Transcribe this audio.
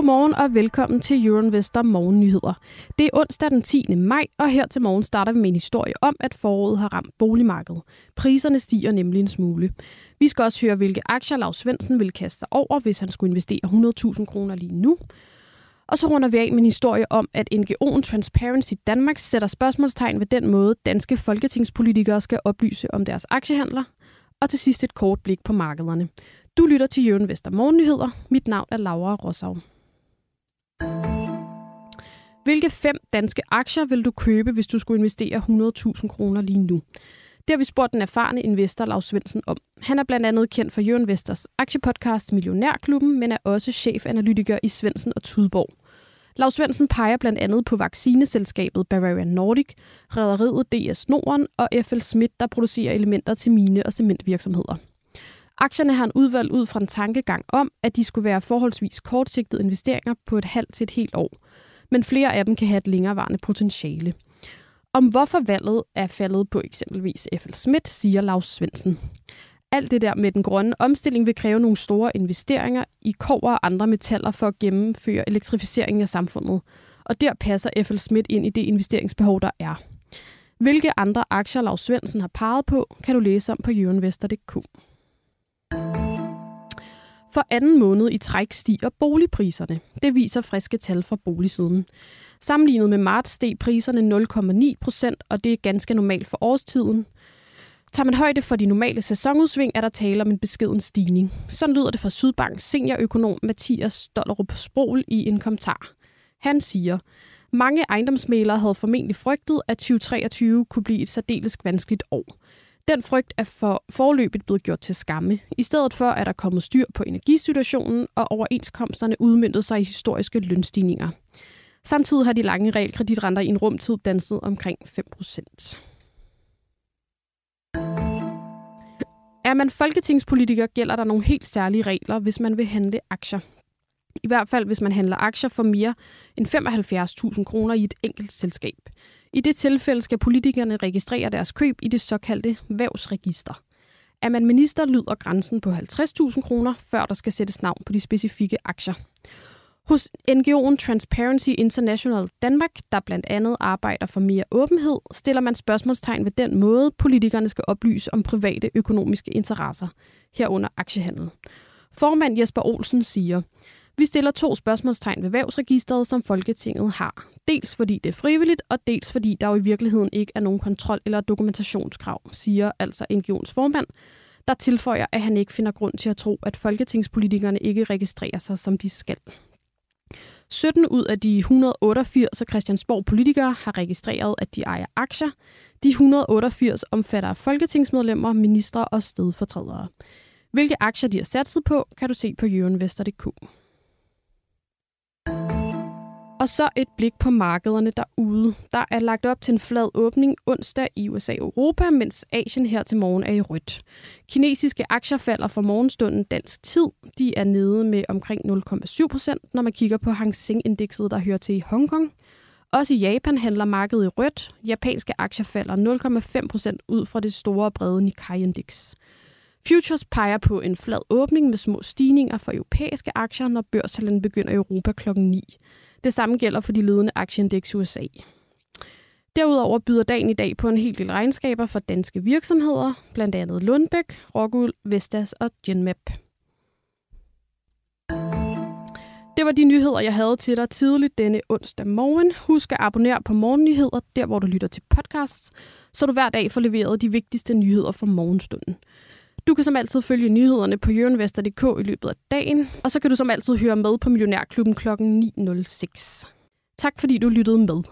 Godmorgen og velkommen til Euroinvestor Morgennyheder. Det er onsdag den 10. maj, og her til morgen starter vi med en historie om, at foråret har ramt boligmarkedet. Priserne stiger nemlig en smule. Vi skal også høre, hvilke aktier Lars Svendsen vil kaste sig over, hvis han skulle investere 100.000 kroner lige nu. Og så runder vi af med en historie om, at NGO'en Transparency Danmark sætter spørgsmålstegn ved den måde, danske folketingspolitikere skal oplyse om deres aktiehandler. Og til sidst et kort blik på markederne. Du lytter til Jørgen Vester Morgennyheder. Mit navn er Laura Rosau. Hvilke fem danske aktier vil du købe, hvis du skulle investere 100.000 kroner lige nu? Det har vi spurgt den erfarne investor Lars Svendsen om. Han er blandt andet kendt for Jørgen Vesters aktiepodcast Millionærklubben, men er også chefanalytiker i Svendsen og Tudborg. Lars Svendsen peger blandt andet på vaccineselskabet Bavarian Nordic, rederiet DS Norden og FL Schmidt, der producerer elementer til mine- og cementvirksomheder. Aktierne har han udvalgt ud fra en tankegang om, at de skulle være forholdsvis kortsigtede investeringer på et halvt til et helt år. Men flere af dem kan have et længerevarende potentiale. Om hvorfor valget er faldet på eksempelvis FL Schmidt, siger Lars Svendsen. Alt det der med den grønne omstilling vil kræve nogle store investeringer i kover og andre metaller for at gennemføre elektrificeringen af samfundet. Og der passer FL Schmidt ind i det investeringsbehov, der er. Hvilke andre aktier Lars Svendsen har peget på, kan du læse om på jørenvester.dk. For anden måned i træk stiger boligpriserne. Det viser friske tal fra boligsiden. Sammenlignet med marts steg priserne 0,9 procent, og det er ganske normalt for årstiden. Tager man højde for de normale sæsonudsving, er der tale om en beskeden stigning. Sådan lyder det fra Sydbank seniorøkonom Mathias Dollerup Sprol i en kommentar. Han siger, mange ejendomsmælere havde formentlig frygtet, at 2023 kunne blive et særdeles vanskeligt år. Den frygt er for forløbet blevet gjort til skamme. I stedet for er der kommet styr på energisituationen, og overenskomsterne udmyndtet sig i historiske lønstigninger. Samtidig har de lange realkreditrenter i en rumtid danset omkring 5% Er man folketingspolitiker, gælder der nogle helt særlige regler, hvis man vil handle aktier. I hvert fald, hvis man handler aktier for mere end 75.000 kroner i et enkelt selskab. I det tilfælde skal politikerne registrere deres køb i det såkaldte vævsregister. Er man minister, lyder grænsen på 50.000 kroner, før der skal sættes navn på de specifikke aktier. Hos NGO'en Transparency International Danmark, der blandt andet arbejder for mere åbenhed, stiller man spørgsmålstegn ved den måde, politikerne skal oplyse om private økonomiske interesser, herunder aktiehandel. Formand Jesper Olsen siger, vi stiller to spørgsmålstegn ved vævsregisteret, som Folketinget har. Dels fordi det er frivilligt, og dels fordi der jo i virkeligheden ikke er nogen kontrol- eller dokumentationskrav, siger altså NGO'ens formand, der tilføjer, at han ikke finder grund til at tro, at folketingspolitikerne ikke registrerer sig, som de skal. 17 ud af de 188 Christiansborg politikere har registreret, at de ejer aktier. De 188 omfatter folketingsmedlemmer, ministre og stedfortrædere. Hvilke aktier de har satset på, kan du se på euroinvestor.dk. Og så et blik på markederne derude. Der er lagt op til en flad åbning onsdag i USA og Europa, mens Asien her til morgen er i rødt. Kinesiske aktier falder for morgenstunden dansk tid. De er nede med omkring 0,7 procent, når man kigger på Hang Seng-indekset, der hører til i Hongkong. Også i Japan handler markedet i rødt. Japanske aktier falder 0,5 procent ud fra det store brede Nikkei-indeks. Futures peger på en flad åbning med små stigninger for europæiske aktier, når børshandlen begynder i Europa kl. 9. Det samme gælder for de ledende aktieindeks i USA. Derudover byder dagen i dag på en hel del regnskaber for danske virksomheder, blandt andet Lundbæk, Rockwool, Vestas og Genmap. Det var de nyheder, jeg havde til dig tidligt denne onsdag morgen. Husk at abonnere på Morgennyheder, der hvor du lytter til podcasts, så du hver dag får leveret de vigtigste nyheder fra morgenstunden. Du kan som altid følge nyhederne på jørenvester.dk i løbet af dagen, og så kan du som altid høre med på Millionærklubben kl. 9.06. Tak fordi du lyttede med.